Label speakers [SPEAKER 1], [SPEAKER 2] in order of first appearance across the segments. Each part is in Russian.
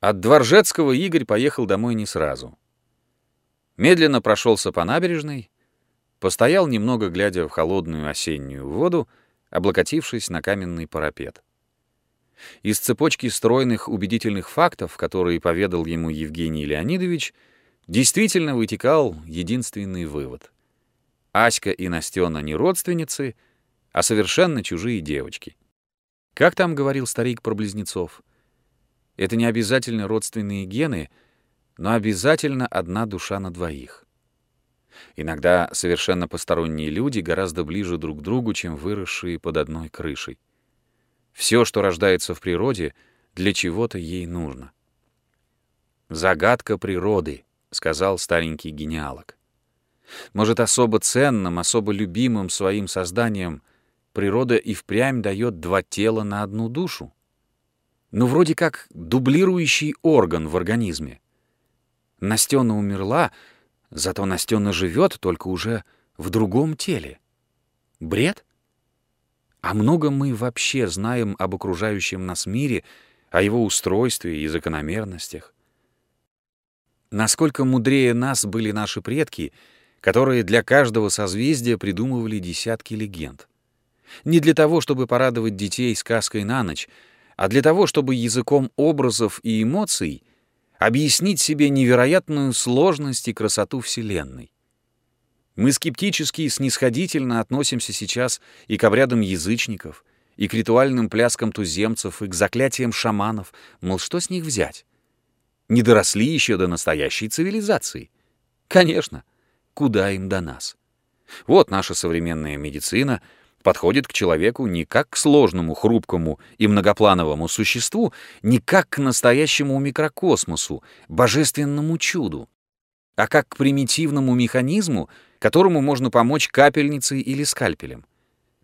[SPEAKER 1] От Дворжецкого Игорь поехал домой не сразу. Медленно прошелся по набережной, постоял немного, глядя в холодную осеннюю воду, облокотившись на каменный парапет. Из цепочки стройных убедительных фактов, которые поведал ему Евгений Леонидович, действительно вытекал единственный вывод. Аська и Настена не родственницы, а совершенно чужие девочки. Как там говорил старик про близнецов? Это не обязательно родственные гены, но обязательно одна душа на двоих. Иногда совершенно посторонние люди гораздо ближе друг к другу, чем выросшие под одной крышей. Все, что рождается в природе, для чего-то ей нужно. «Загадка природы», — сказал старенький генеалог. Может, особо ценным, особо любимым своим созданием природа и впрямь дает два тела на одну душу? Ну, вроде как дублирующий орган в организме. Настена умерла, зато Настена живет, только уже в другом теле. Бред? А много мы вообще знаем об окружающем нас мире, о его устройстве и закономерностях? Насколько мудрее нас были наши предки, которые для каждого созвездия придумывали десятки легенд. Не для того, чтобы порадовать детей сказкой на ночь, а для того, чтобы языком образов и эмоций объяснить себе невероятную сложность и красоту Вселенной. Мы скептически и снисходительно относимся сейчас и к обрядам язычников, и к ритуальным пляскам туземцев, и к заклятиям шаманов, мол, что с них взять? Не доросли еще до настоящей цивилизации. Конечно, куда им до нас? Вот наша современная медицина — подходит к человеку не как к сложному, хрупкому и многоплановому существу, не как к настоящему микрокосмосу, божественному чуду, а как к примитивному механизму, которому можно помочь капельницей или скальпелем.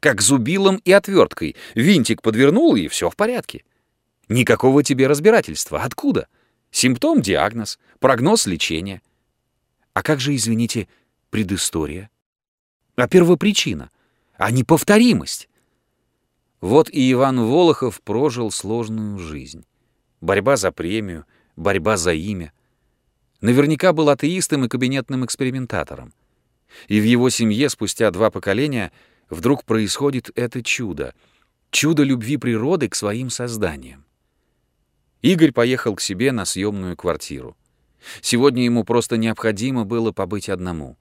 [SPEAKER 1] Как зубилом и отверткой. Винтик подвернул, и все в порядке. Никакого тебе разбирательства. Откуда? Симптом — диагноз, прогноз — лечение. А как же, извините, предыстория? А первопричина? А неповторимость. Вот и Иван Волохов прожил сложную жизнь. Борьба за премию, борьба за имя. Наверняка был атеистом и кабинетным экспериментатором. И в его семье спустя два поколения вдруг происходит это чудо. Чудо любви природы к своим созданиям. Игорь поехал к себе на съемную квартиру. Сегодня ему просто необходимо было побыть одному.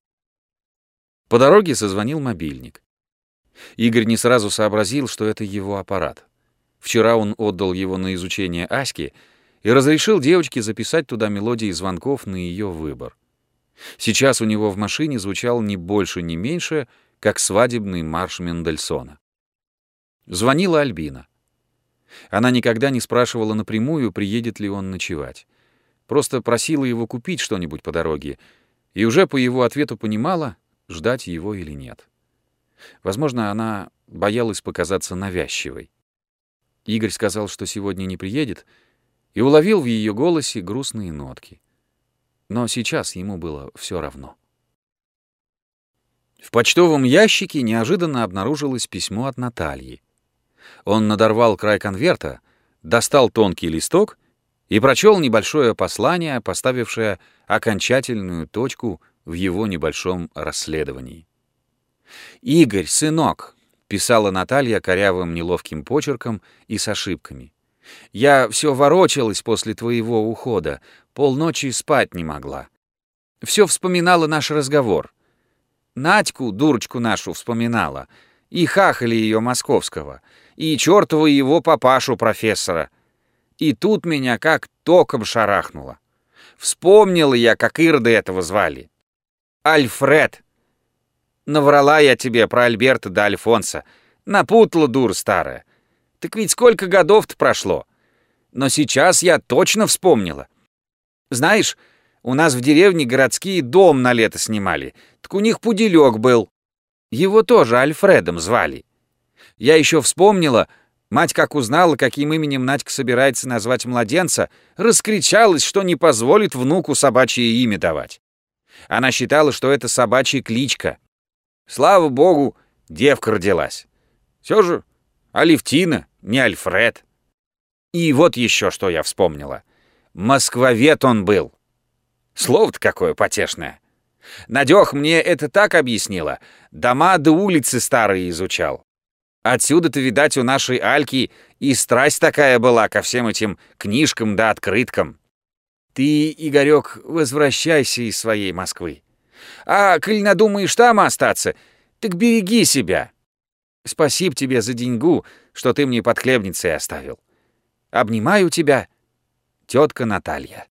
[SPEAKER 1] По дороге созвонил мобильник. Игорь не сразу сообразил, что это его аппарат. Вчера он отдал его на изучение Аське и разрешил девочке записать туда мелодии звонков на ее выбор. Сейчас у него в машине звучал не больше, ни меньше, как свадебный марш Мендельсона. Звонила Альбина. Она никогда не спрашивала напрямую, приедет ли он ночевать. Просто просила его купить что-нибудь по дороге, и уже по его ответу понимала, ждать его или нет. Возможно, она боялась показаться навязчивой. Игорь сказал, что сегодня не приедет, и уловил в ее голосе грустные нотки. Но сейчас ему было все равно. В почтовом ящике неожиданно обнаружилось письмо от Натальи. Он надорвал край конверта, достал тонкий листок и прочел небольшое послание, поставившее окончательную точку в его небольшом расследовании. «Игорь, сынок», — писала Наталья корявым неловким почерком и с ошибками. «Я все ворочалась после твоего ухода, полночи спать не могла. Все вспоминала наш разговор. Надьку, дурочку нашу, вспоминала, и хахали ее московского, и чертова его папашу профессора. И тут меня как током шарахнуло. Вспомнила я, как Ирда этого звали. Альфред, Наврала я тебе про Альберта да Альфонса. Напутала, дур старая. Так ведь сколько годов-то прошло. Но сейчас я точно вспомнила. Знаешь, у нас в деревне городские дом на лето снимали. Так у них пуделек был. Его тоже Альфредом звали. Я еще вспомнила, мать как узнала, каким именем Надька собирается назвать младенца, раскричалась, что не позволит внуку собачье имя давать. Она считала, что это собачья кличка. Слава богу, девка родилась. Все же Алевтина, не Альфред. И вот еще что я вспомнила. Москвовед он был. Слово-то какое потешное. Надёх мне это так объяснила. Дома да улицы старые изучал. Отсюда-то, видать, у нашей Альки и страсть такая была ко всем этим книжкам да открыткам. Ты, Игорёк, возвращайся из своей Москвы. А коль надумаешь там остаться, так береги себя. Спасибо тебе за деньгу, что ты мне под хлебницей оставил. Обнимаю тебя, тетка Наталья.